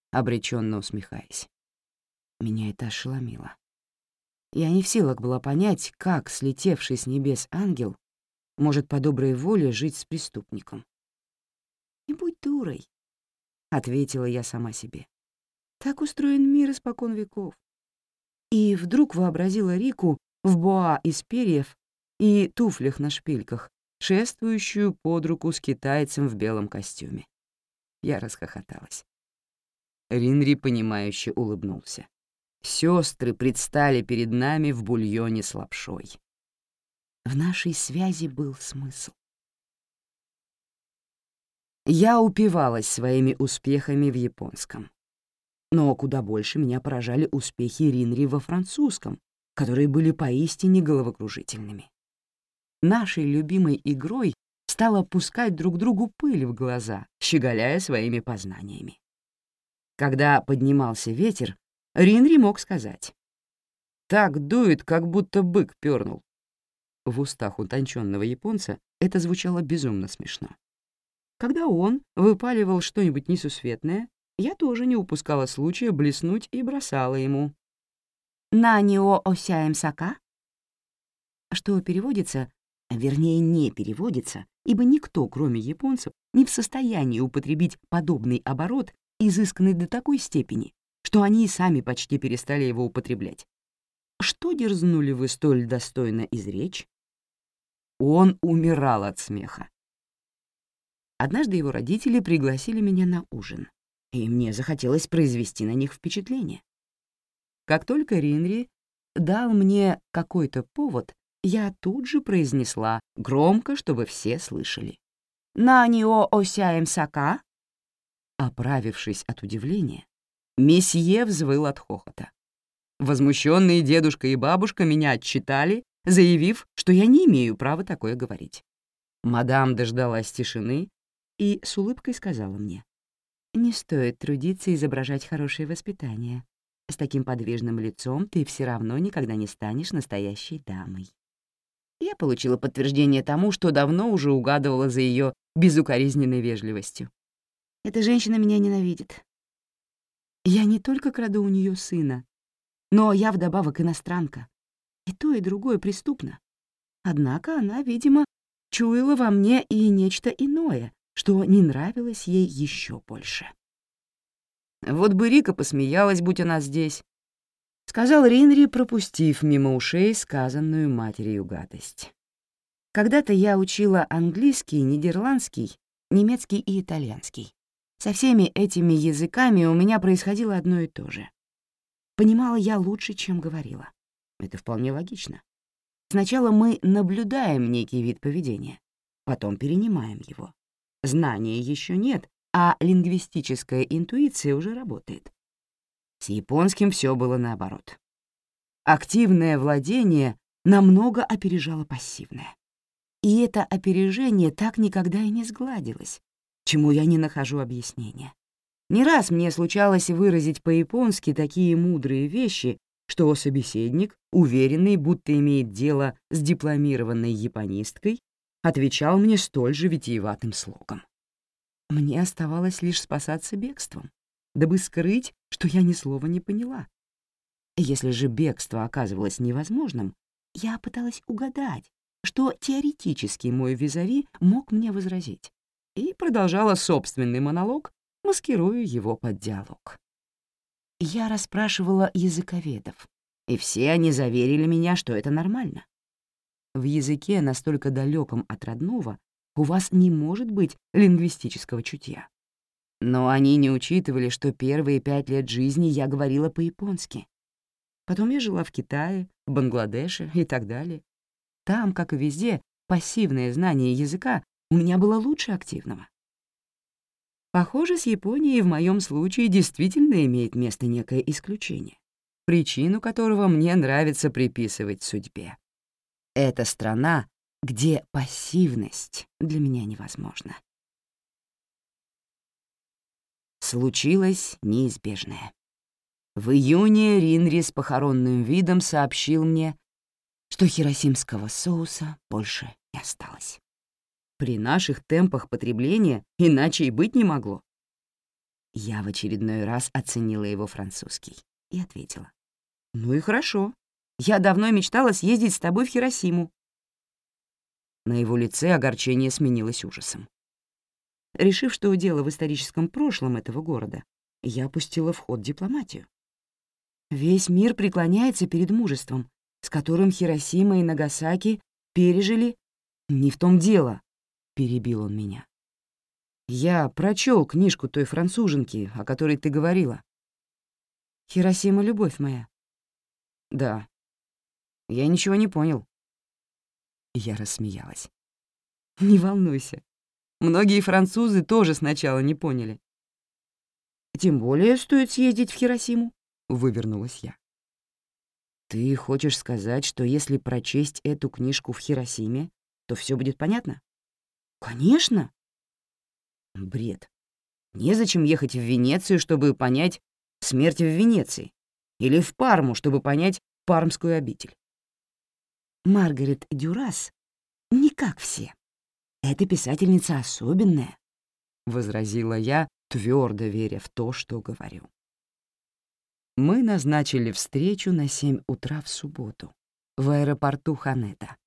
обреченно усмехаясь. Меня это ошеломило. Я не в силах была понять, как слетевший с небес ангел может по доброй воле жить с преступником. «Не будь дурой», — ответила я сама себе. «Так устроен мир испокон веков и вдруг вообразила Рику в боа из перьев и туфлях на шпильках, шествующую под руку с китайцем в белом костюме. Я расхохоталась. Ринри, понимающе улыбнулся. Сестры предстали перед нами в бульоне с лапшой. В нашей связи был смысл. Я упивалась своими успехами в японском. Но куда больше меня поражали успехи Ринри во французском, которые были поистине головокружительными. Нашей любимой игрой стало пускать друг другу пыль в глаза, щеголяя своими познаниями. Когда поднимался ветер, Ринри мог сказать. «Так дует, как будто бык пернул». В устах утонченного японца это звучало безумно смешно. Когда он выпаливал что-нибудь несусветное, я тоже не упускала случая блеснуть и бросала ему. «Нанио осяем сака?» Что переводится, вернее, не переводится, ибо никто, кроме японцев, не в состоянии употребить подобный оборот, изысканный до такой степени, что они и сами почти перестали его употреблять. Что дерзнули вы столь достойно изречь? Он умирал от смеха. Однажды его родители пригласили меня на ужин, и мне захотелось произвести на них впечатление. Как только Ринри дал мне какой-то повод, я тут же произнесла, громко, чтобы все слышали. «Нанио осяем сака?» Оправившись от удивления, месье взвыл от хохота. Возмущенные дедушка и бабушка меня отчитали, заявив, что я не имею права такое говорить. Мадам дождалась тишины и с улыбкой сказала мне, «Не стоит трудиться изображать хорошее воспитание. С таким подвижным лицом ты все равно никогда не станешь настоящей дамой». Я получила подтверждение тому, что давно уже угадывала за ее безукоризненной вежливостью. Эта женщина меня ненавидит. Я не только краду у нее сына, но я вдобавок иностранка. И то, и другое преступно. Однако она, видимо, чуяла во мне и нечто иное, что не нравилось ей еще больше. «Вот бы Рика посмеялась, будь она здесь», — сказал Ринри, пропустив мимо ушей сказанную матерью гадость. Когда-то я учила английский, нидерландский, немецкий и итальянский. Со всеми этими языками у меня происходило одно и то же. Понимала я лучше, чем говорила. Это вполне логично. Сначала мы наблюдаем некий вид поведения, потом перенимаем его. Знания еще нет, а лингвистическая интуиция уже работает. С японским все было наоборот. Активное владение намного опережало пассивное. И это опережение так никогда и не сгладилось, чему я не нахожу объяснения. Не раз мне случалось выразить по-японски такие мудрые вещи, что собеседник, уверенный, будто имеет дело с дипломированной японисткой, отвечал мне столь же витиеватым слогом. Мне оставалось лишь спасаться бегством, дабы скрыть, что я ни слова не поняла. Если же бегство оказывалось невозможным, я пыталась угадать, что теоретически мой визави мог мне возразить и продолжала собственный монолог, маскируя его под диалог. Я расспрашивала языковедов, и все они заверили меня, что это нормально. В языке, настолько далеком от родного, у вас не может быть лингвистического чутья. Но они не учитывали, что первые пять лет жизни я говорила по-японски. Потом я жила в Китае, Бангладеше и так далее. Там, как и везде, пассивное знание языка у меня было лучше активного. Похоже, с Японией в моем случае действительно имеет место некое исключение, причину которого мне нравится приписывать судьбе. Это страна, где пассивность для меня невозможна. Случилось неизбежное. В июне Ринри с похоронным видом сообщил мне, что хиросимского соуса больше не осталось. При наших темпах потребления иначе и быть не могло. Я в очередной раз оценила его французский и ответила. «Ну и хорошо. Я давно мечтала съездить с тобой в Хиросиму». На его лице огорчение сменилось ужасом. Решив, что дело в историческом прошлом этого города, я опустила в ход дипломатию. Весь мир преклоняется перед мужеством, с которым Хиросима и Нагасаки пережили не в том дело, — перебил он меня. «Я прочел книжку той француженки, о которой ты говорила». «Хиросима, любовь моя». «Да». «Я ничего не понял». Я рассмеялась. «Не волнуйся. Многие французы тоже сначала не поняли». «Тем более стоит съездить в Хиросиму», — вывернулась я. «Ты хочешь сказать, что если прочесть эту книжку в Хиросиме, то все будет понятно?» Конечно. Бред. Незачем ехать в Венецию, чтобы понять смерть в Венеции, или в Парму, чтобы понять пармскую обитель. Маргарет Дюрас не как все. Эта писательница особенная. — возразила я, твердо веря в то, что говорю. Мы назначили встречу на 7 утра в субботу в аэропорту Ханеда.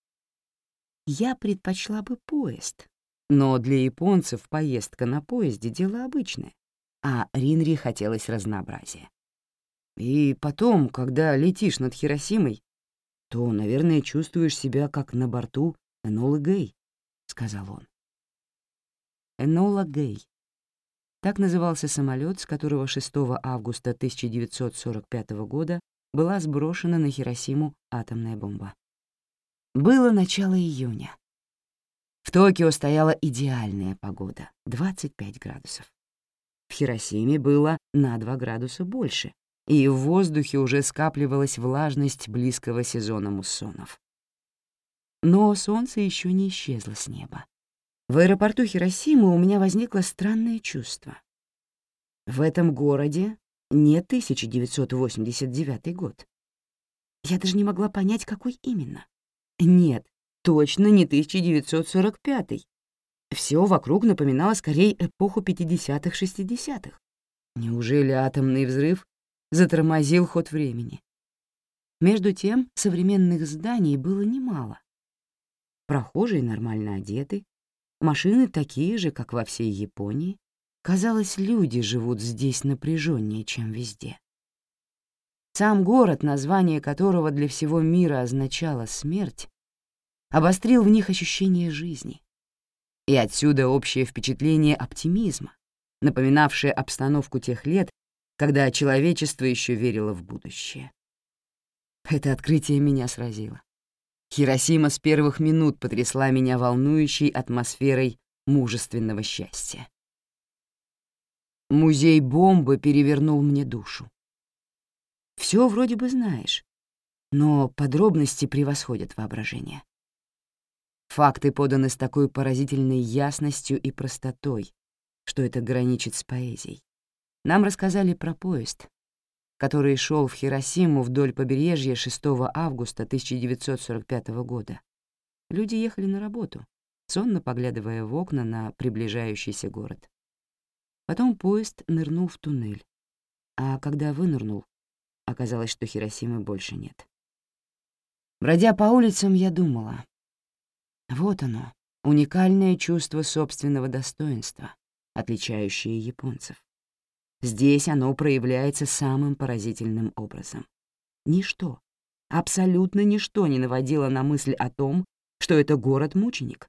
Я предпочла бы поезд, но для японцев поездка на поезде — дело обычное, а Ринри хотелось разнообразия. И потом, когда летишь над Хиросимой, то, наверное, чувствуешь себя как на борту Энолы Гэй, — сказал он. Энола Гэй. Так назывался самолет, с которого 6 августа 1945 года была сброшена на Хиросиму атомная бомба. Было начало июня. В Токио стояла идеальная погода — 25 градусов. В Хиросиме было на 2 градуса больше, и в воздухе уже скапливалась влажность близкого сезона муссонов. Но солнце еще не исчезло с неба. В аэропорту Хиросимы у меня возникло странное чувство. В этом городе не 1989 год. Я даже не могла понять, какой именно. Нет, точно не 1945. Все вокруг напоминало скорее эпоху 50-х-60-х. Неужели атомный взрыв затормозил ход времени? Между тем, современных зданий было немало. Прохожие нормально одеты, машины такие же, как во всей Японии. Казалось, люди живут здесь напряженнее, чем везде. Сам город, название которого для всего мира означало «смерть», обострил в них ощущение жизни. И отсюда общее впечатление оптимизма, напоминавшее обстановку тех лет, когда человечество еще верило в будущее. Это открытие меня сразило. Хиросима с первых минут потрясла меня волнующей атмосферой мужественного счастья. Музей бомбы перевернул мне душу. Все вроде бы знаешь, но подробности превосходят воображение. Факты поданы с такой поразительной ясностью и простотой, что это граничит с поэзией. Нам рассказали про поезд, который шел в Хиросиму вдоль побережья 6 августа 1945 года. Люди ехали на работу, сонно поглядывая в окна на приближающийся город. Потом поезд нырнул в туннель, а когда вынырнул, оказалось, что Хиросимы больше нет. Бродя по улицам, я думала, вот оно, уникальное чувство собственного достоинства, отличающее японцев. Здесь оно проявляется самым поразительным образом. Ничто, абсолютно ничто не наводило на мысль о том, что это город-мученик.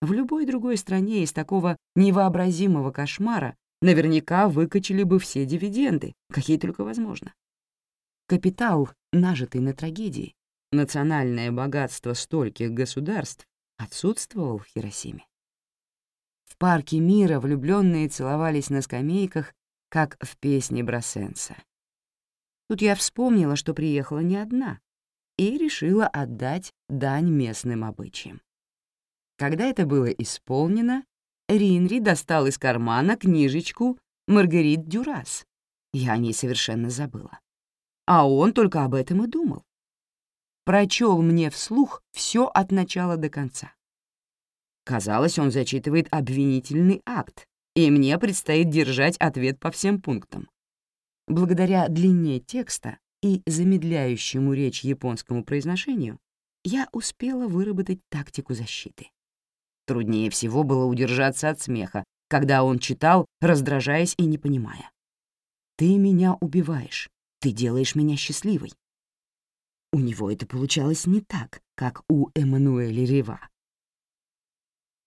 В любой другой стране из такого невообразимого кошмара наверняка выкачали бы все дивиденды, какие только возможно. Капитал, нажитый на трагедии, национальное богатство стольких государств отсутствовал в Хиросиме. В парке мира влюбленные целовались на скамейках как в песне Брасенса. Тут я вспомнила, что приехала не одна, и решила отдать дань местным обычаям. Когда это было исполнено, Ринри достал из кармана книжечку «Маргарит Дюрас». Я о ней совершенно забыла. А он только об этом и думал. Прочел мне вслух все от начала до конца. Казалось, он зачитывает обвинительный акт, и мне предстоит держать ответ по всем пунктам. Благодаря длине текста и замедляющему речь японскому произношению я успела выработать тактику защиты. Труднее всего было удержаться от смеха, когда он читал, раздражаясь и не понимая. «Ты меня убиваешь, ты делаешь меня счастливой». У него это получалось не так, как у Эммануэля Рива.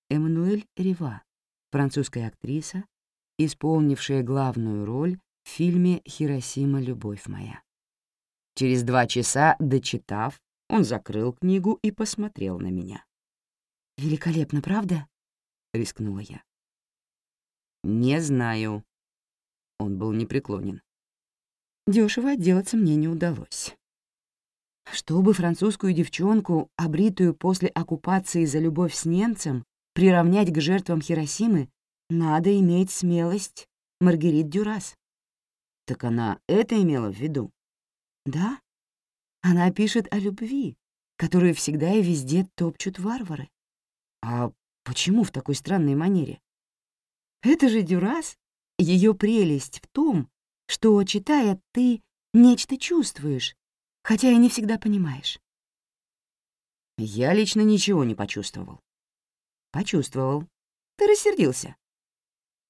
Эммануэль Рива французская актриса, исполнившая главную роль в фильме «Хиросима. Любовь моя». Через два часа, дочитав, он закрыл книгу и посмотрел на меня. «Великолепно, правда?» — рискнула я. «Не знаю». Он был непреклонен. Дёшево отделаться мне не удалось. Чтобы французскую девчонку, обритую после оккупации за любовь с немцем, приравнять к жертвам Хиросимы, надо иметь смелость Маргарит Дюрас. Так она это имела в виду? Да. Она пишет о любви, которую всегда и везде топчут варвары. А почему в такой странной манере? Это же Дюрас. Ее прелесть в том, что, читая, ты нечто чувствуешь, хотя и не всегда понимаешь. Я лично ничего не почувствовал. Почувствовал. Ты рассердился.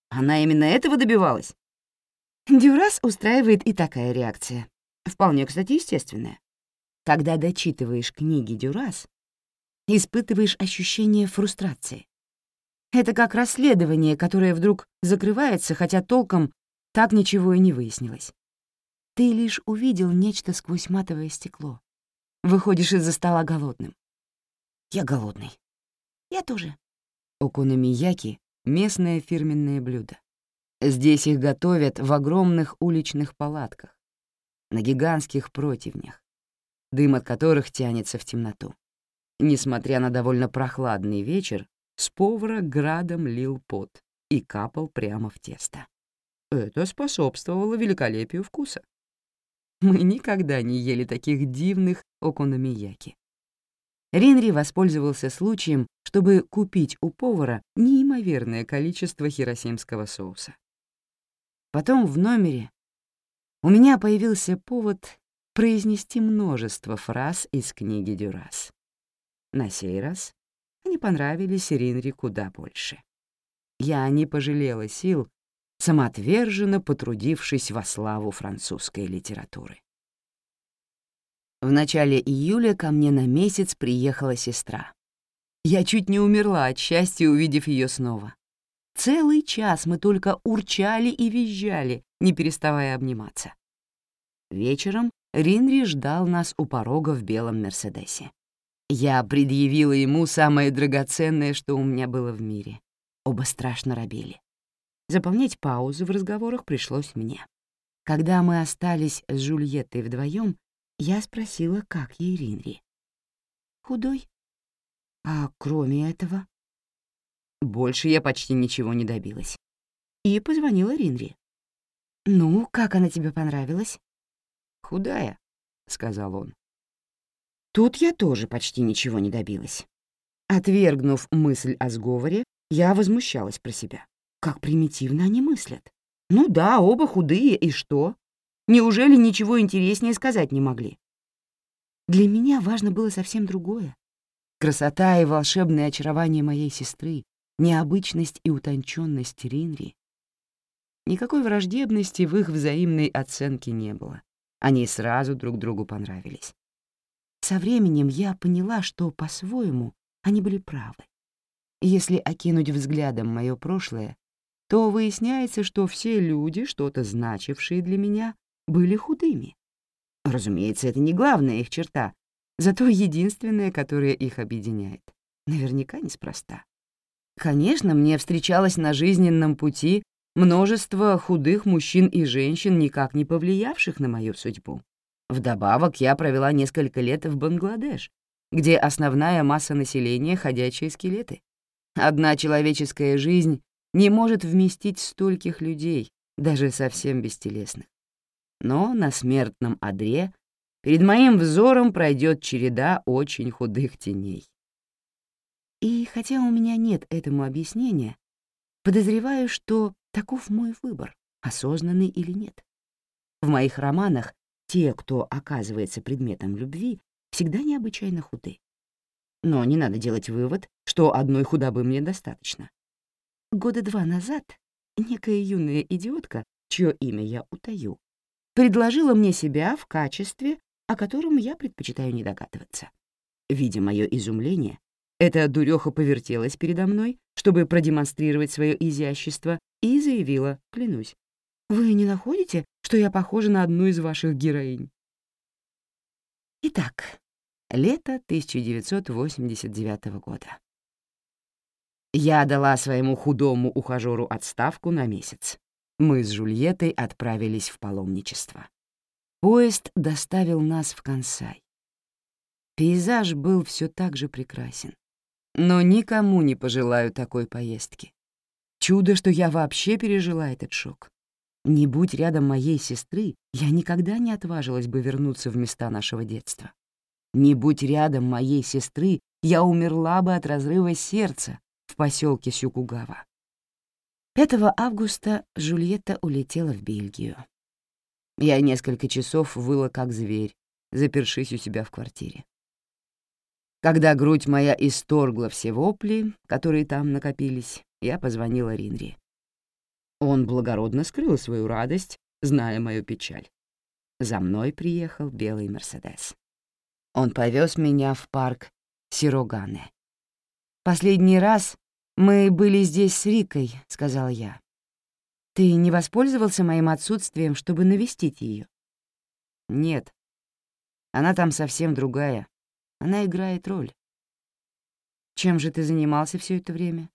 Она именно этого добивалась? Дюрас устраивает и такая реакция. Вполне, кстати, естественная. Когда дочитываешь книги Дюрас, испытываешь ощущение фрустрации. Это как расследование, которое вдруг закрывается, хотя толком так ничего и не выяснилось. Ты лишь увидел нечто сквозь матовое стекло. Выходишь из-за стола голодным. Я голодный. Я тоже. Окономияки — местное фирменное блюдо. Здесь их готовят в огромных уличных палатках, на гигантских противнях, дым от которых тянется в темноту. Несмотря на довольно прохладный вечер, с повара градом лил пот и капал прямо в тесто. Это способствовало великолепию вкуса. Мы никогда не ели таких дивных окономияки. Ринри воспользовался случаем, чтобы купить у повара неимоверное количество хиросимского соуса. Потом в номере у меня появился повод произнести множество фраз из книги Дюрас. На сей раз они понравились Ринри куда больше. Я не пожалела сил, самоотверженно потрудившись во славу французской литературы. В начале июля ко мне на месяц приехала сестра. Я чуть не умерла от счастья, увидев ее снова. Целый час мы только урчали и визжали, не переставая обниматься. Вечером Ринри ждал нас у порога в белом Мерседесе. Я предъявила ему самое драгоценное, что у меня было в мире. Оба страшно робели. Заполнять паузы в разговорах пришлось мне. Когда мы остались с Жульеттой вдвоем, я спросила, как ей Ринри. «Худой. А кроме этого?» Больше я почти ничего не добилась. И позвонила Ринри. «Ну, как она тебе понравилась?» «Худая», — сказал он. Тут я тоже почти ничего не добилась. Отвергнув мысль о сговоре, я возмущалась про себя. Как примитивно они мыслят. Ну да, оба худые, и что? Неужели ничего интереснее сказать не могли? Для меня важно было совсем другое. Красота и волшебное очарование моей сестры, необычность и утонченность Ринри. Никакой враждебности в их взаимной оценке не было. Они сразу друг другу понравились. Со временем я поняла, что по-своему они были правы. Если окинуть взглядом мое прошлое, то выясняется, что все люди, что-то значившие для меня, были худыми. Разумеется, это не главная их черта, зато единственная, которая их объединяет. Наверняка неспроста. Конечно, мне встречалось на жизненном пути множество худых мужчин и женщин, никак не повлиявших на мою судьбу. Вдобавок, я провела несколько лет в Бангладеш, где основная масса населения — ходячие скелеты. Одна человеческая жизнь не может вместить стольких людей, даже совсем бестелесных. Но на смертном одре перед моим взором пройдет череда очень худых теней. И хотя у меня нет этому объяснения, подозреваю, что таков мой выбор, осознанный или нет. В моих романах те, кто оказывается предметом любви, всегда необычайно худы. Но не надо делать вывод, что одной худобы мне достаточно. Года два назад некая юная идиотка, чье имя я утаю, предложила мне себя в качестве, о котором я предпочитаю не догадываться. Видя мое изумление, эта дуреха повертелась передо мной, чтобы продемонстрировать свое изящество, и заявила, клянусь, «Вы не находите, что я похожа на одну из ваших героинь. Итак, лето 1989 года. Я дала своему худому ухажеру отставку на месяц. Мы с Жульеттой отправились в паломничество. Поезд доставил нас в Консай. Пейзаж был все так же прекрасен. Но никому не пожелаю такой поездки. Чудо, что я вообще пережила этот шок. Не будь рядом моей сестры, я никогда не отважилась бы вернуться в места нашего детства. Не будь рядом моей сестры, я умерла бы от разрыва сердца в поселке Сюкугава. 5 августа Жульетта улетела в Бельгию. Я несколько часов выла как зверь, запершись у себя в квартире. Когда грудь моя исторгла все вопли, которые там накопились, я позвонила Ринри. Он благородно скрыл свою радость, зная мою печаль. За мной приехал белый Мерседес. Он повез меня в парк Сирогане. Последний раз мы были здесь с Рикой, — сказал я. Ты не воспользовался моим отсутствием, чтобы навестить ее? Нет. Она там совсем другая. Она играет роль. Чем же ты занимался все это время?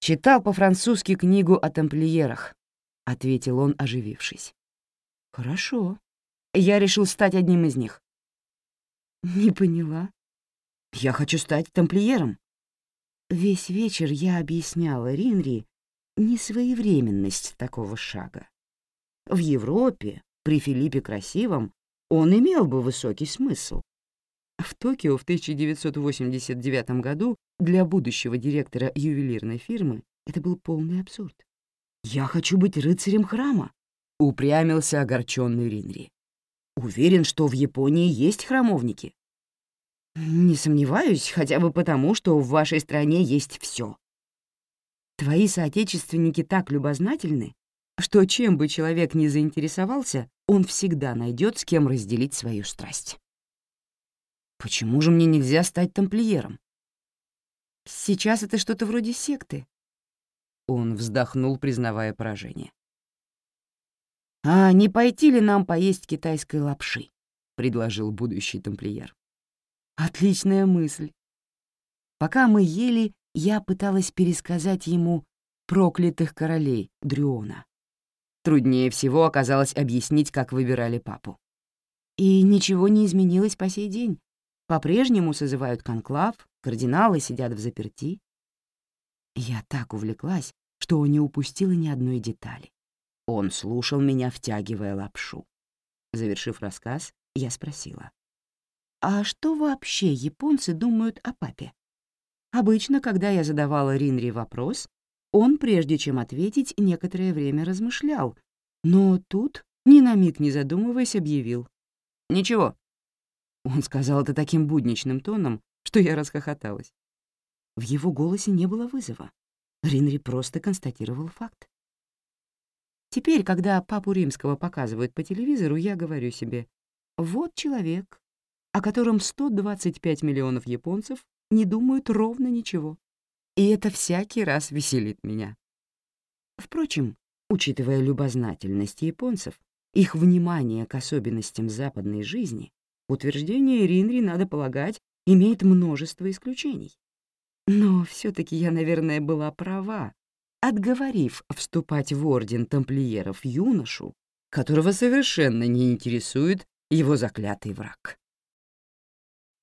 Читал по-французски книгу о тамплиерах, — ответил он, оживившись. Хорошо. Я решил стать одним из них. Не поняла. Я хочу стать тамплиером. Весь вечер я объясняла Ринри несвоевременность такого шага. В Европе, при Филиппе Красивом, он имел бы высокий смысл. В Токио в 1989 году для будущего директора ювелирной фирмы это был полный абсурд. «Я хочу быть рыцарем храма», — упрямился огорченный Ринри. «Уверен, что в Японии есть храмовники. Не сомневаюсь, хотя бы потому, что в вашей стране есть все. Твои соотечественники так любознательны, что чем бы человек ни заинтересовался, он всегда найдет с кем разделить свою страсть. Почему же мне нельзя стать тамплиером? Сейчас это что-то вроде секты. Он вздохнул, признавая поражение. «А не пойти ли нам поесть китайской лапши?» — предложил будущий тамплиер. Отличная мысль. Пока мы ели, я пыталась пересказать ему проклятых королей Дрюона. Труднее всего оказалось объяснить, как выбирали папу. И ничего не изменилось по сей день. По-прежнему созывают конклав, кардиналы сидят в заперти. Я так увлеклась, что не упустила ни одной детали. Он слушал меня, втягивая лапшу. Завершив рассказ, я спросила. А что вообще японцы думают о папе? Обычно, когда я задавала Ринри вопрос, он, прежде чем ответить, некоторое время размышлял, но тут, ни на миг не задумываясь, объявил. «Ничего». Он сказал это таким будничным тоном, что я расхохоталась. В его голосе не было вызова. Ринри просто констатировал факт. Теперь, когда папу римского показывают по телевизору, я говорю себе, вот человек, о котором 125 миллионов японцев не думают ровно ничего. И это всякий раз веселит меня. Впрочем, учитывая любознательность японцев, их внимание к особенностям западной жизни, утверждение Ринри, надо полагать, имеет множество исключений. Но все таки я, наверное, была права, отговорив вступать в орден тамплиеров юношу, которого совершенно не интересует его заклятый враг.